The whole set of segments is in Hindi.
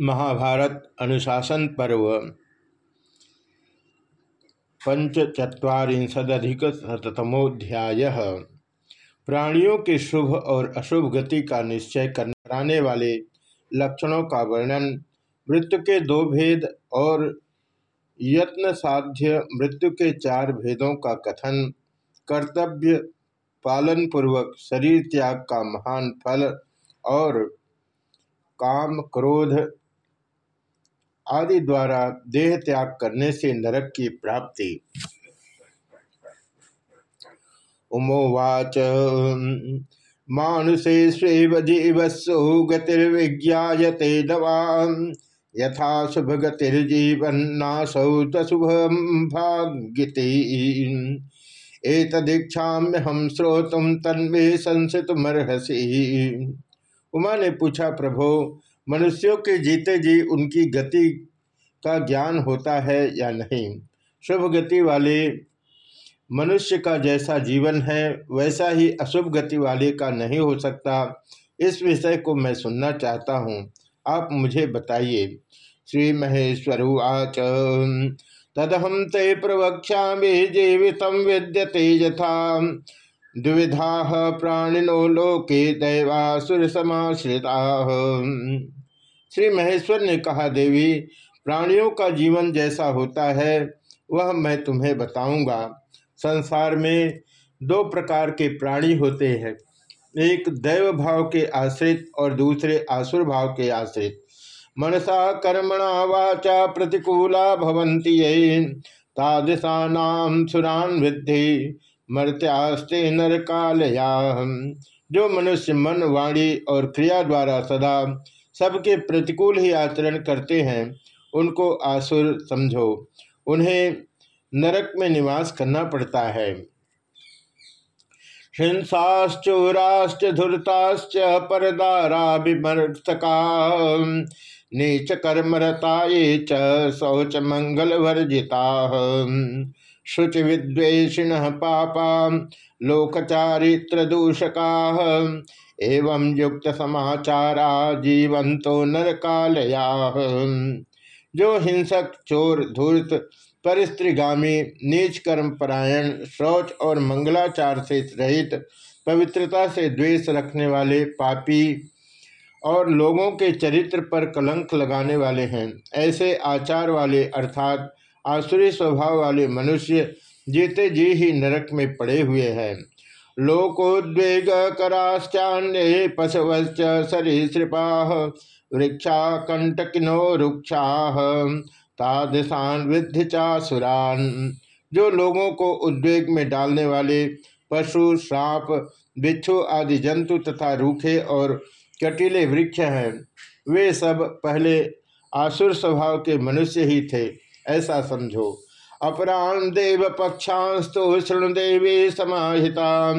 महाभारत अनुशासन पर्व। पंचचत्वारिशदिक शतमोध्याय प्राणियों के शुभ और अशुभ गति का निश्चय कराने वाले लक्षणों का वर्णन, मृत्यु के दो भेद और यत्न साध्य मृत्यु के चार भेदों का कथन, कर्तव्य पालन पूर्वक शरीर त्याग का महान फल और काम क्रोध आदि द्वारा देह त्याग करने से नरक की प्राप्ति। उमोवाच। मानुषे स्वेव जीवस्सु गतिर्विज्ञाते दवा। यथा शुभ गतिर्जीवन्नासौ तशुभ भाग्यति। एतदीक्षाम्य हम श्रोतुम तन्वे संसितमर्हसी। उमा ने पूछा, प्रभो मनुष्यों के जीते जी उनकी गति का ज्ञान होता है या नहीं? शुभ गति वाले मनुष्य का जैसा जीवन है, वैसा ही अशुभ गति वाले का नहीं हो सकता। इस विषय को मैं सुनना चाहता हूँ। आप मुझे बताइए। श्री महेश्वर आच तदहम ते प्रवक्षा जीवित विद्यते यथा। द्विधा प्राणिनो लोके दैवासुर समाश्रिता श्री महेश्वर ने कहा, देवी, प्राणियों का जीवन जैसा होता है, वह मैं तुम्हें बताऊँगा। संसार में दो प्रकार के प्राणी होते हैं, एक दैव भाव के आश्रित और दूसरे आसुर भाव के आश्रित। मनसा कर्मणा वाचा प्रतिकूला भवंती तादृशा नाम सुरान विद्धि, मर्त्यास्ते नर कालया जो मनुष्य मन, वाणी और क्रिया द्वारा सदा सबके प्रतिकूल ही आचरण करते हैं, उनको आसुर समझो। उन्हें नरक में निवास करना पड़ता है। हिंसाश्चोराश्च, धुरताश्च परदारा विमर्शका नीच कर्मरता ये च, शौच मंगल वर्जिता शुच विद्वेषिण पापा लोकचारित्र दूषका एवं युक्त समाचारा जीवंतो नरकालया। जो हिंसक, चोर, धूर्त, परिस्त्रीगामी नीच कर्म परायण शौच और मंगलाचार से रहित, पवित्रता से द्वेष रखने वाले, पापी और लोगों के चरित्र पर कलंक लगाने वाले हैं, ऐसे आचार वाले अर्थात आसुरी स्वभाव वाले मनुष्य जीते जी ही नरक में पड़े हुए हैं। लोकोद्वेग कराश्चान्य पशवश्च सरीसृपा वृक्षा कंटकिनो रुक्षा तादृशान चासुरान जो लोगों को उद्वेग में डालने वाले पशु, श्राप, बिच्छू आदि जंतु तथा रूखे और कटीले वृक्ष हैं, वे सब पहले आसुर स्वभाव के मनुष्य ही थे, ऐसा समझो। अपराण देव पक्षास्तु शृणु देवी समाहिता।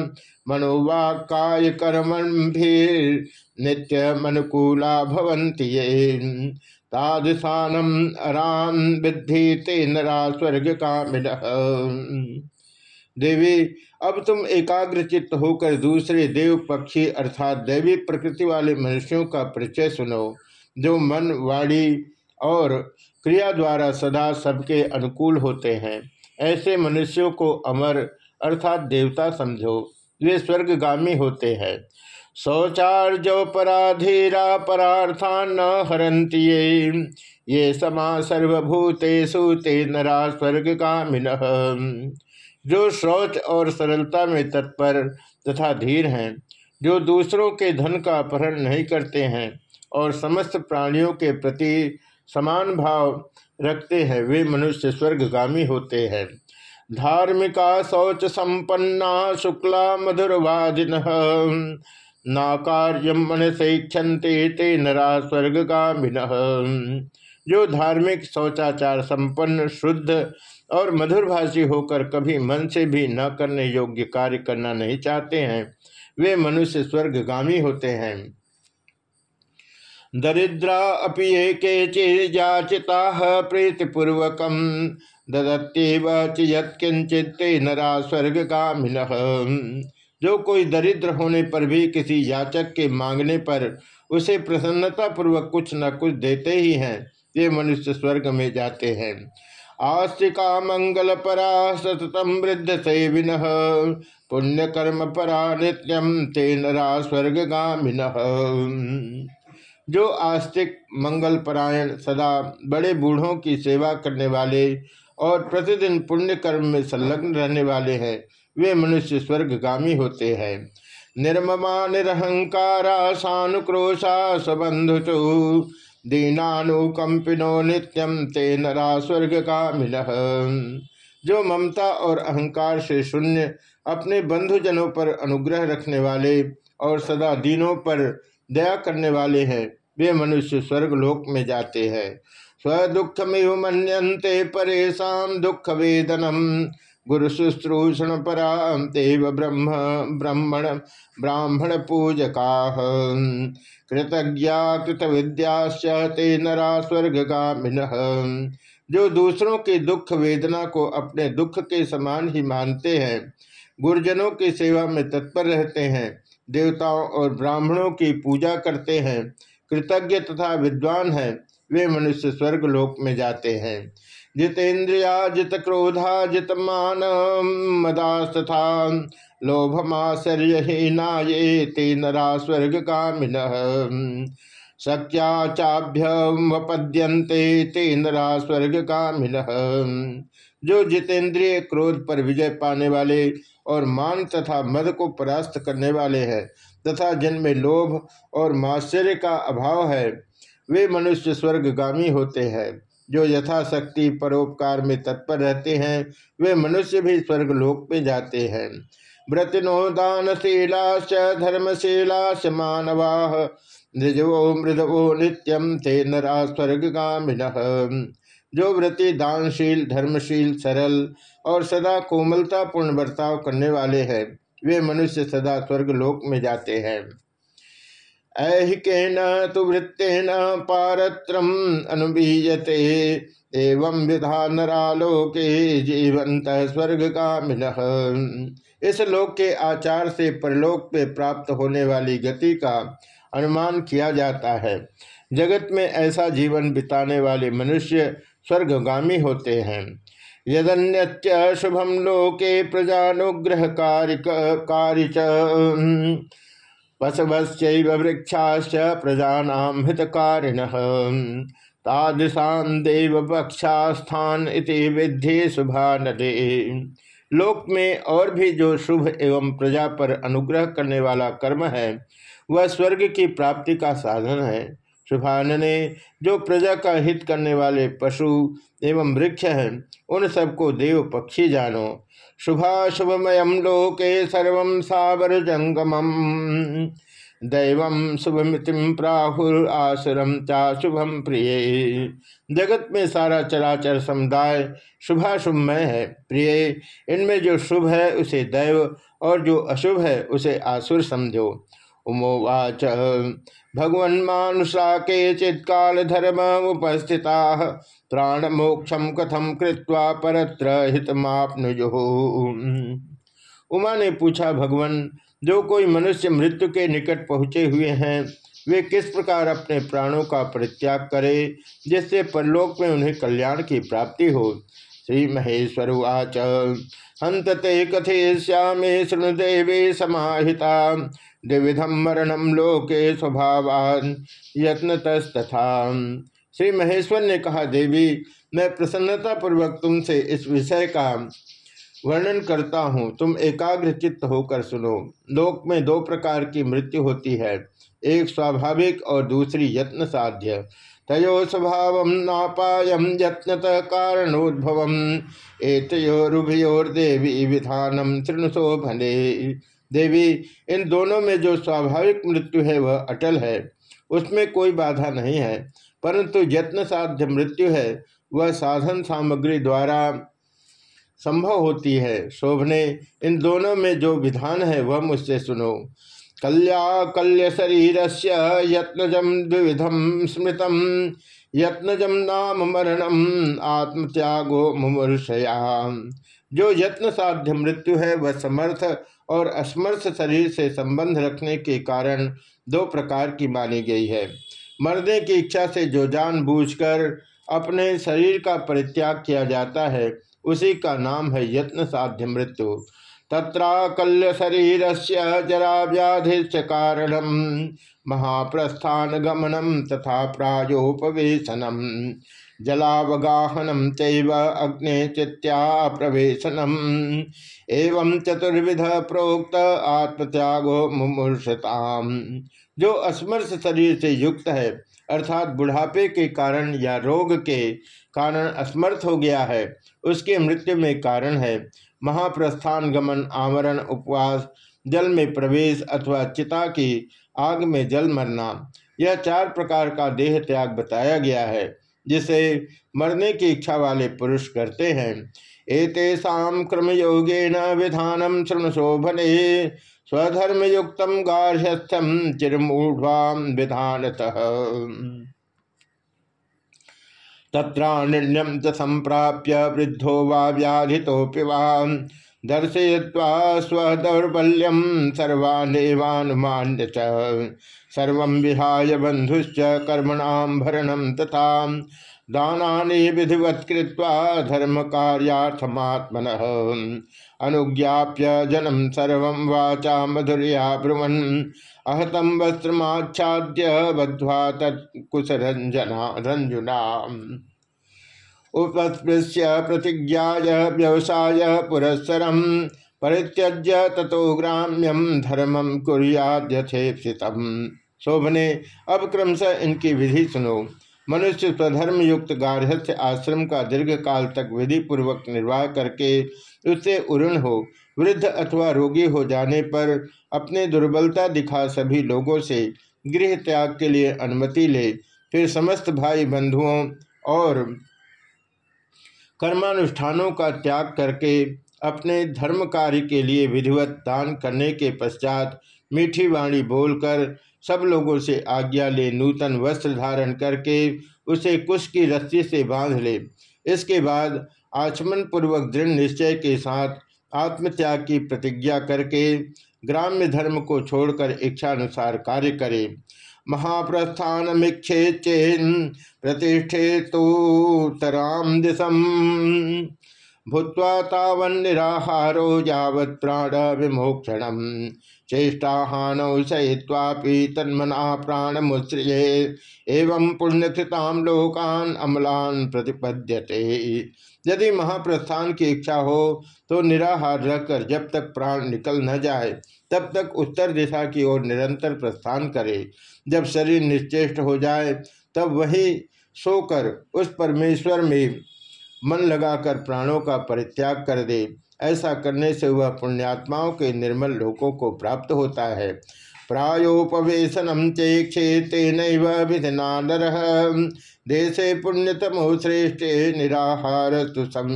मनोवाक्य कर्मण भी नित्य मनुकूला भवंती ये। तादृशानम अराम विद्धि ते नरा स्वर्ग कामिन देवी, अब तुम एकाग्र चित्त होकर दूसरे देव पक्षी अर्थात दैवी प्रकृति वाले मनुष्यों का परिचय सुनो, जो मन, वाणी और क्रिया द्वारा सदा सबके अनुकूल होते हैं। ऐसे मनुष्यों को अमर अर्थात देवता समझो, वे स्वर्गगामी होते हैं। शौचार्जो पराधीरा परार्था न हरंती ये ये समा सर्वभूतेषु ते नरा स्वर्गगामिन। जो शौच और सरलता में तत्पर तथा धीर हैं, जो दूसरों के धन का अपहरण नहीं करते हैं और समस्त प्राणियों के प्रति समान भाव रखते हैं, वे मनुष्य स्वर्गगामी होते हैं। धार्मिका शौच संपन्ना, शुक्ला मधुरवादिन ना कार्यम मन से क्षंते ते नरा स्वर्गगामिन। जो धार्मिक शौचाचार संपन्न, शुद्ध और मधुरभाषी होकर कभी मन से भी न करने योग्य कार्य करना नहीं चाहते हैं, वे मनुष्य स्वर्गगामी होते हैं। दरिद्रा अपि ये प्रीतिपूर्वक ददत्यव चियत्किंचित नरा स्वर्ग कामिन जो कोई दरिद्र होने पर भी किसी याचक के मांगने पर उसे प्रसन्नता पूर्वक कुछ न कुछ देते ही हैं ये मनुष्य स्वर्ग में जाते हैं। आस्तिका मंगल परा सततम वृद्ध सेविन पुण्य कर्म परा नित्यम तेन स्वर्ग गामिन जो आस्तिक मंगल परायण सदा बड़े बूढ़ों की सेवा करने वाले और प्रतिदिन पुण्य कर्म में संलग्न रहने वाले हैं, वे मनुष्य स्वर्गगामी होते हैं। निर्ममा निरहंकारा सानुक्रोशा सबंधुचु दीनानुकंपिनो नित्यम ते नरा स्वर्ग का मिल जो ममता और अहंकार से शून्य अपने बंधुजनों पर अनुग्रह रखने वाले और सदा दीनों पर दया करने वाले हैं वे मनुष्य स्वर्ग लोक में जाते हैं। स्वदुखमिव मनते परेशा दुख वेदनम गुरु शुश्रूषण पराव ब्रह्म, ब्राह्मण ब्राह्मण पूजका कृतज्ञा कृत विद्याश्च ते नरा स्वर्ग गामिन जो दूसरों के दुख वेदना को अपने दुख के समान ही मानते हैं, गुरुजनों की सेवा में तत्पर रहते हैं, देवताओं और ब्राह्मणों की पूजा करते हैं कृतज्ञ तथा विद्वान हैं, वे मनुष्य स्वर्ग लोक में जाते हैं। जितेन्द्रिया जित क्रोधा जित मान मदास्तथा लोभमाश्चर्यहीना ये ते नरा स्वर्ग कामिन शक्या चाभ्यपद्यंते ते नरा स्वर्ग कामिन जो जितेंद्रिय क्रोध पर विजय पाने वाले और मान तथा मद को परास्त करने वाले हैं, तथा जिनमें लोभ और माश्चर्य का अभाव है, वे मनुष्य स्वर्गगामी होते हैं। जो यथाशक्ति परोपकार में तत्पर रहते हैं, वे मनुष्य भी स्वर्गलोक में जाते हैं। व्रतिनो दानशीलाश्च धर्मशीलाश्च मानवा मृजवो मृदवो नित्यम ते नरा स्वर्गामिन जो व्रति दानशील, धर्मशील, सरल और सदा कोमलता पूर्ण बर्ताव करने वाले हैं, वे मनुष्य सदा स्वर्गलोक में जाते हैं। ऐहिकेन तो वृत्तेन पारत्रम अनुबीयते, एवं विधा नरालोके जीवंत स्वर्ग कामिन इस लोक के आचार से परलोक में प्राप्त होने वाली गति का अनुमान किया जाता है। जगत में ऐसा जीवन बिताने वाले मनुष्य स्वर्गगामी होते हैं। यदन्य शुभम लोके प्रजानुग्रह कार्य कार्य पशवश्चैव वृक्षाश्च प्रजानां हितकारिण। तादृशान देव पक्षास्थान इति विधि शुभानदे। लोक में और भी जो शुभ एवं प्रजा पर अनुग्रह करने वाला कर्म है, वह स्वर्ग की प्राप्ति का साधन है। शुभानने जो प्रजा का हित करने वाले पशु एवं वृक्ष हैं, उन सबको देव पक्षी जानो। शुभाशुभमयम लोके सर्व सावर जंगम दैव शुभमितिम प्राहुर आसुरम चा शुभम प्रिय। जगत में सारा चराचर समुदाय शुभाशुभमय है, प्रिय। इनमें जो शुभ है, उसे दैव और जो अशुभ है, उसे आसुर समझो। उमोवाच भगवन मानुषा के चित्काल धर्म उपस्थिता प्राण मोक्षम कथम कृत्वा परत्र हितमापनुजो उमा ने पूछा, भगवान, जो कोई मनुष्य मृत्यु के निकट पहुँचे हुए हैं, वे किस प्रकार अपने प्राणों का परित्याग करे, जिससे परलोक में उन्हें कल्याण की प्राप्ति हो? श्री महेश्वर उच हंतते कथे श्यामे शृणुदेवी समाहिता। द्विविधम मरणम लोके स्वभावान यत्नतस्तथा। श्री महेश्वर ने कहा, देवी, मैं प्रसन्नता पूर्वक तुमसे इस विषय का वर्णन करता हूँ। तुम एकाग्र चित्त होकर सुनो। लोक में दो प्रकार की मृत्यु होती है, एक स्वाभाविक और दूसरी यत्न साध्य तयो स्वभाव नापायम यत्नत कारणोद्भव। एतयोरुभयोर्देवी विधानम तृणसो भले। देवी, इन दोनों में जो स्वाभाविक मृत्यु है, वह अटल है। उसमें कोई बाधा नहीं है, परंतु यत्न साध्य मृत्यु है, वह साधन सामग्री द्वारा संभव होती है। शोभने, इन दोनों में जो विधान है, वह मुझसे सुनो। कल्या कल्य शरीर से यत्नजम द्विधम स्मृतम यत्नजम नाम मरणम, आत्मत्यागो मुमूर्षया। जो यत्न साध्य मृत्यु है, वह समर्थ और अस्मर्थ शरीर से संबंध रखने के कारण दो प्रकार की मानी गई है। मरने की इच्छा से जो जान बूझकर अपने शरीर का परित्याग किया जाता है, उसी का नाम है यत्न साध्य मृत्यु। तत्राकल्य शरीर से जरा व्याधि कारण महाप्रस्थान गमनम तथा प्रायोपवेशनम जलावगाहनम चैव चित्या प्रवेशनम एवं चतुर्विध प्रोक्त आत्मत्यागो मुमूर्षताम। जो अस्मर्श शरीर से युक्त है, अर्थात बुढ़ापे के कारण या रोग के कारण असमर्थ हो गया है, उसके मृत्यु में कारण है। महाप्रस्थान गमन आवरण उपवास, जल में प्रवेश अथवा चिता की आग में जल मरना, यह चार प्रकार का देह त्याग बताया गया है, जिसे मरने की इच्छा वाले पुरुष करते हैं। एतेषा क्रम योगेन विधानम शोभने स्वधर्म युक्त गार्हस्थ्यम चिरमूढ़वाम विधानतः। तत्राण्यम च संप्राप्य वृद्धो वा व्याधितोपि वा। दर्शय्वा स्वदौर्बल्यम सर्वानेवानुमान्य सर्व विहाय बंधुश्च कर्मणाम भरणम तथा दानानि विधिवत धर्म कार्याथमात्मन अनुज्ञाप्य जनम सर्व वाचा मधुरिया ब्रुवन। अहतम वस्त्रमाच्छाद्य बद्ध्वा तत्कुशरंजना रंजुना उपस्पृश्य प्रतिज्ञा व्यवसाय पुरस्सर परित्यज्य ततो ग्राम्यम धर्मम कुरियाद्यथेक्षित शोभने, अब क्रमशः इनकी विधि सुनो। मनुष्य स्वधर्म युक्त गार्हस्थ्य आश्रम का दीर्घ काल तक विधि पूर्वक निर्वाह करके उससे उऋण हो, वृद्ध अथवा रोगी हो जाने पर अपने दुर्बलता दिखा सभी लोगों से गृह त्याग के लिए अनुमति ले, फिर समस्त भाई बंधुओं और कर्मानुष्ठानों का त्याग करके अपने धर्म कार्य के लिए विधिवत दान करने के पश्चात मीठी वाणी बोलकर सब लोगों से आज्ञा ले नूतन वस्त्र धारण करके उसे कुश की रस्सी से बाँध ले। इसके बाद आचमन पूर्वक दृढ़ निश्चय के साथ आत्मत्याग की प्रतिज्ञा करके ग्राम्य धर्म को छोड़कर इच्छानुसार कार्य करे। महाप्रस्थान चेन प्रतिष्ठे तो तराम दिशम। भूत्वा तावन्निराहारो यावत् प्राण विमोक्षण चेष्टाहानौ सहित्वापि तन्मना एवं पुण्यकृताम लोकान अमलान प्रतिपद्यते। यदि महाप्रस्थान की इच्छा हो तो निराहार रहकर जब तक प्राण निकल न जाए, तब तक उत्तर दिशा की ओर निरंतर प्रस्थान करे। जब शरीर निश्चेष्ट हो जाए, तब वही सोकर उस परमेश्वर में मन लगाकर प्राणों का परित्याग कर दे। ऐसा करने से वह पुण्यात्माओं के निर्मल लोकों को प्राप्त होता है। प्रायोपवेशनम चेक्षे तेन विधिना नर देशे पुण्यतमो श्रेष्ठ निराहार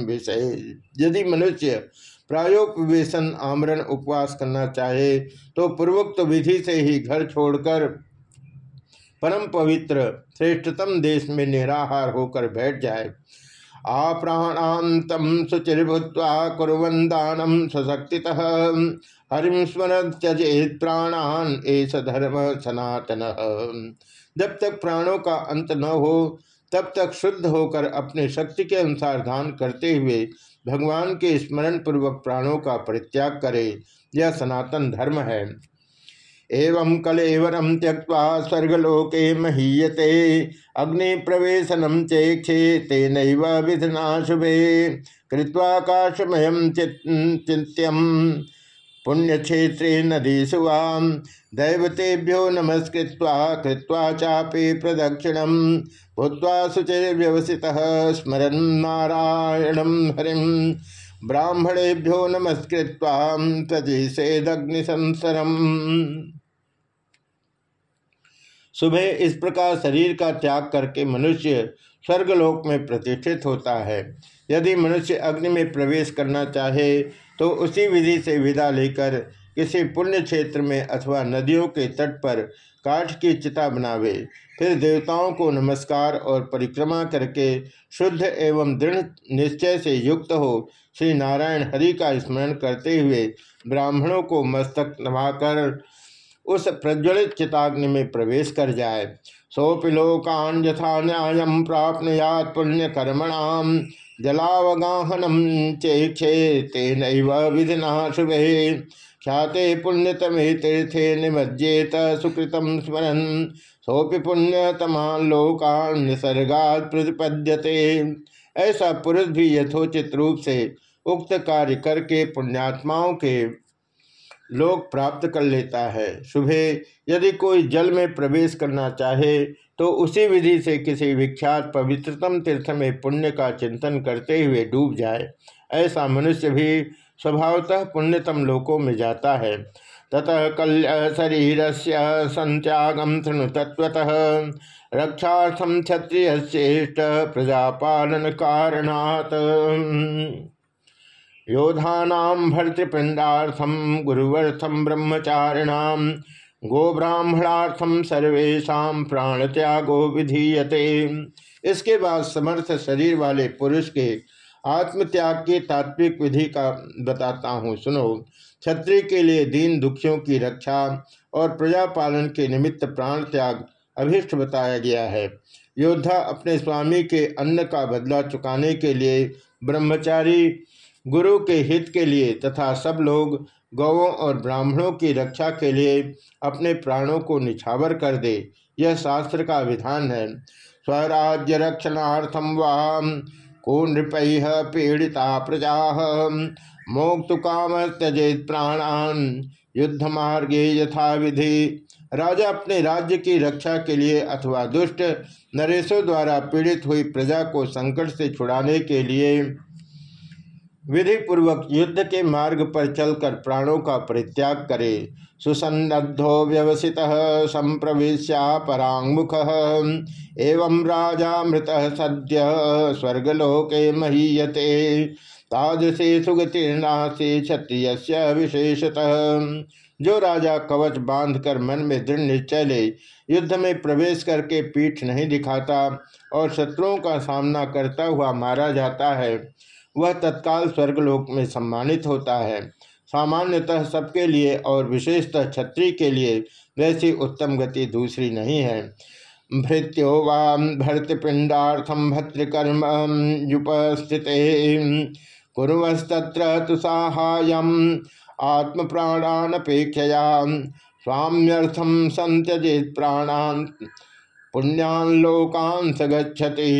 विषय यदि मनुष्य प्रायोपवेशन, आमरण, उपवास करना चाहे तो पूर्वोक्त विधि से ही घर छोड़कर परम पवित्र, श्रेष्ठतम देश में निराहार होकर बैठ जाए। आप्राणातम शुचिर्भूत्वा कुरन सशक्ति हरिम स्मरण त्यजेत प्राणान एस धर्म सनातन। जब तक प्राणों का अंत न हो, तब तक शुद्ध होकर अपने शक्ति के अनुसार दान करते हुए भगवान के स्मरण पूर्वक प्राणों का परित्याग करे। यह सनातन धर्म है। एवं कलेवरम त्यक्वा स्वर्गलोके महीयते। अग्नि प्रवेशनम चेक्षे तेन विधना शुभे कृत्वाकाशमय चिंत्यम पुण्यक्षेत्रे नदी सुवाम दैवतेभ्यो नमस्कृत्वा कृत्वा चापि प्रदक्षिण भूत्वा शुचिर्व्यवसितः स्मरन् नारायणं हरिं। ब्राह्मणेभ्यो नमस्कृत्वा प्रजिषेदग्निसंसरम् सुबह इस प्रकार शरीर का त्याग करके मनुष्य स्वर्गलोक में प्रतिष्ठित होता है। यदि मनुष्य अग्नि में प्रवेश करना चाहे तो उसी विधि से विदा लेकर किसी पुण्य क्षेत्र में अथवा नदियों के तट पर काठ की चिता बनावे। फिर देवताओं को नमस्कार और परिक्रमा करके शुद्ध एवं दृढ़ निश्चय से युक्त हो श्री नारायण हरि का स्मरण करते हुए ब्राह्मणों को मस्तक नवाकर उस प्रज्वलित चिताग्नि में प्रवेश कर जाए। सोपि लोकान यथा न्याय प्राप्त पुण्य कर्मणाम जलावगाहनम चेक्षे तेन विधिना शुभे। ख्याते पुण्यतमे तीर्थे निमज्जेत सुकृतम स्मरन। सोपि पुण्यतमा लोकान निसर्गात प्रतिपद्यते। ऐसा पुरुष भी यथोचित रूप से उक्त कार्य करके पुण्यात्माओं के लोक प्राप्त कर लेता है। सुबह यदि कोई जल में प्रवेश करना चाहे तो उसी विधि से किसी विख्यात पवित्रतम तीर्थ में पुण्य का चिंतन करते हुए डूब जाए। ऐसा मनुष्य भी स्वभावतः पुण्यतम लोकों में जाता है। ततः कल्य शरीर से संत्यागम तृण तत्वतः रक्षार्थम क्षत्रिय प्रजापालन कारणात् योधानाम भर्तृपिंडार्थम गुरुवर्थम ब्रह्मचारिणाम गोब्राह्मणार्थम सर्वेशा प्राण त्यागो विधीयते। इसके बाद समर्थ शरीर वाले पुरुष के आत्मत्याग की तात्विक विधि का बताता हूँ, सुनो। क्षत्रिय के लिए दीन दुखियों की रक्षा और प्रजा पालन के निमित्त प्राण त्याग अभिष्ट बताया गया है। योद्धा अपने स्वामी के अन्न का बदला चुकाने के लिए ब्रह्मचारी गुरु के हित के लिए तथा सब लोग गौों और ब्राह्मणों की रक्षा के लिए अपने प्राणों को निछावर कर दे। यह शास्त्र का विधान है। स्वराज्य रक्षणार्थम वाम को नृपय पीड़िता प्रजा मोक्तु काम त्यजेत प्राणान। युद्ध मार्गे यथा विधि राजा अपने राज्य की रक्षा के लिए अथवा दुष्ट नरेशों द्वारा पीड़ित हुई प्रजा को संकट से छुड़ाने के लिए विधि पूर्वक युद्ध के मार्ग पर चलकर प्राणों का परित्याग करे। सुसन्नद्धो व्यवसित संप्रवेश्या परांगमुख एवं राजा मृत सद्य स्वर्गलोके महीयते। तादृशे सुगतिर्नाशे क्षत्रिय विशेषतः। जो राजा कवच बांधकर मन में दृढ़ निश्चय ले युद्ध में प्रवेश करके पीठ नहीं दिखाता और शत्रुओं का सामना करता हुआ मारा जाता है। वह तत्काल स्वर्गलोक में सम्मानित होता है। सामान्यतः सबके लिए और विशेषतः क्षत्रिय के लिए वैसी उत्तम गति दूसरी नहीं है। भृत्यो वाम भर्तपिंडार्थम भद्रकर्म युपस्थित। कुरस्तत्र तो साहाय्यम आत्म प्राणानपेक्षया स्वाम्यर्थम संत्यजित प्राणान पुण्यान लोकान सगछति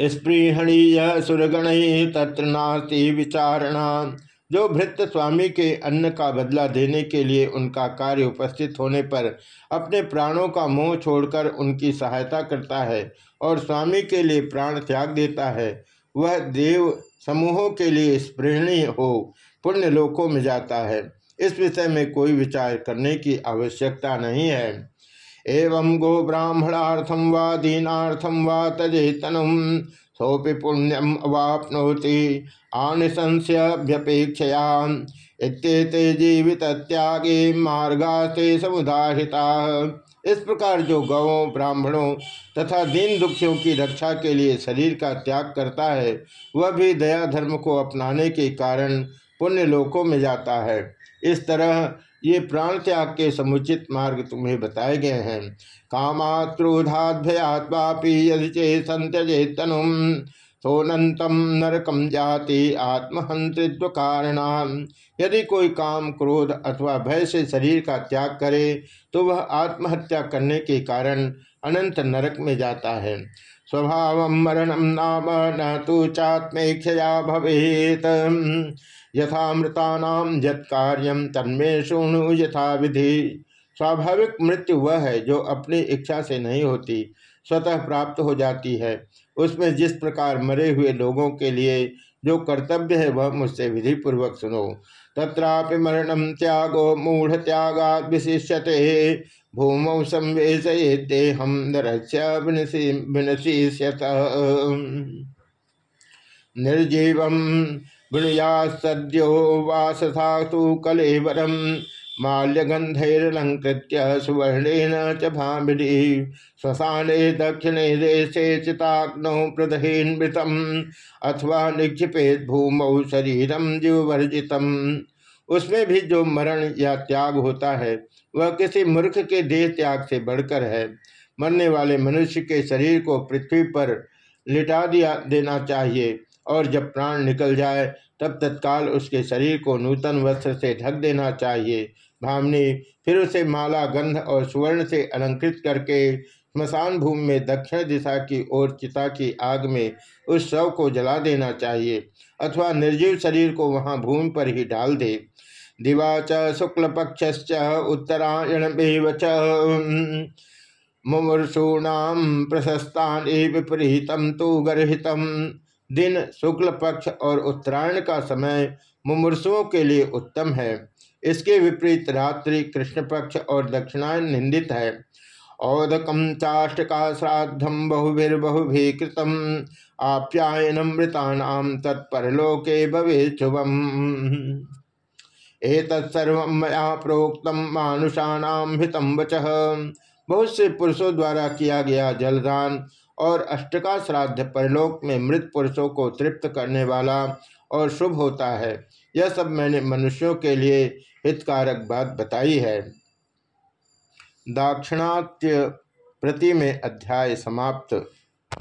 स्पृहणीय सुरगण तत्र नास्ति विचारणा। जो भृत्य स्वामी के अन्न का बदला देने के लिए उनका कार्य उपस्थित होने पर अपने प्राणों का मोह छोड़कर उनकी सहायता करता है और स्वामी के लिए प्राण त्याग देता है, वह देव समूहों के लिए स्पृहणीय हो, पुण्य लोकों में जाता है। इस विषय में कोई विचार करने की आवश्यकता नहीं है। एवं गो ब्राह्मणार्थम व दीनार्थम व तजेतनुम सोपि पुण्यम अवापनोति। आनिशंस्यभ्यपेक्षया इत्येते जीवित त्यागे मार्गास्ते समुदाहिता। इस प्रकार जो गौों ब्राह्मणों तथा दीन दुखियों की रक्षा के लिए शरीर का त्याग करता है, वह भी दया धर्म को अपनाने के कारण पुण्य लोकों में जाता है। इस तरह ये प्राण त्याग के समुचित मार्ग तुम्हें बताए गए हैं। कामात्रोधाभ्यात्वापि यदि चे संत्यजे तनुम सोनंतम नरकम जाति आत्महंत्रित्व कारण यदि कोई काम, क्रोध अथवा भय से शरीर का त्याग करे तो वह आत्महत्या करने के कारण अनंत नरक में जाता है। स्वभाव मरणम नाम न तो चात्मेक्षया भवेत। यथामृता यत कार्यम तन्मे शुणु यथा विधि स्वाभाविक मृत्यु वह है जो अपनी इच्छा से नहीं होती, स्वतः प्राप्त हो जाती है। उसमें जिस प्रकार मरे हुए लोगों के लिए जो कर्तव्य है वह मुझसे विधि पूर्वक सुनो। तत्रापि मरणम त्यागो मूढ़ त्यागा विशिष्यते। भूमौ संवेशये देहम निर्जीव गुणिया सद्यो वासथा तो कलेवरम। माल्यगंधैरलंकृत सुवर्णेन च भामिनी। श्मशाने दक्षिणे देशे चिताग्नौ प्रदहेन्मृतम अथवा निक्षिपेत भूमौ शरीरम जीववर्जितम। उसमें भी जो मरण या त्याग होता है, वह किसी मूर्ख के देह त्याग से बढ़कर है। मरने वाले मनुष्य के शरीर को पृथ्वी पर लिटा दिया देना चाहिए और जब प्राण निकल जाए, तब तत्काल उसके शरीर को नूतन वस्त्र से ढक देना चाहिए। भामनी, फिर उसे माला, गंध और सुवर्ण से अलंकृत करके स्मशान भूमि में दक्षिण दिशा की ओर चिता की आग में उस शव को जला देना चाहिए अथवा निर्जीव शरीर को वहाँ भूमि पर ही डाल दे। दिवा च शुक्ल पक्ष उत्तरायण मुमूर्षूणाम प्रशस्तान विपरीतम तो गर्तम दिन शुक्ल पक्ष और उत्तरायण का समय मुमूर्षुओं के लिए उत्तम है। इसके विपरीत रात्रि कृष्ण पक्ष और दक्षिणायन निंदित है। औदकम चाष्टका श्राद्धम बहुभिर्बहुभि कृतम आप्यायनमृतानाम तत्परलोके भवे शुभम एतत्सर्व मया प्रोक्तम मानुषाणाम हितम वच। बहुत से पुरुषों द्वारा किया गया जलदान और अष्टका श्राद्ध परलोक में मृत पुरुषों को तृप्त करने वाला और शुभ होता है। यह सब मैंने मनुष्यों के लिए हितकारक बात बताई है। दाक्षिणात्य प्रति में अध्याय समाप्त।